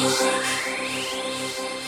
music.